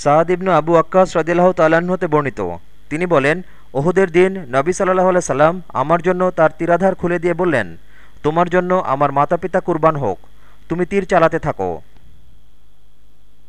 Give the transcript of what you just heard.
সাদ ইবনু আবু আক্কাস রদিল্লাহ তাল্লাহ্ন হতে বর্ণিত। তিনি বলেন, ওহুদের দিন নবী সাল্লাহ আল্লাহ সাল্লাম আমার জন্য তার তীরাধার খুলে দিয়ে বললেন, তোমার জন্য আমার মাতা পিতা কুরবান হোক, তুমি তীর চালাতে থাকো।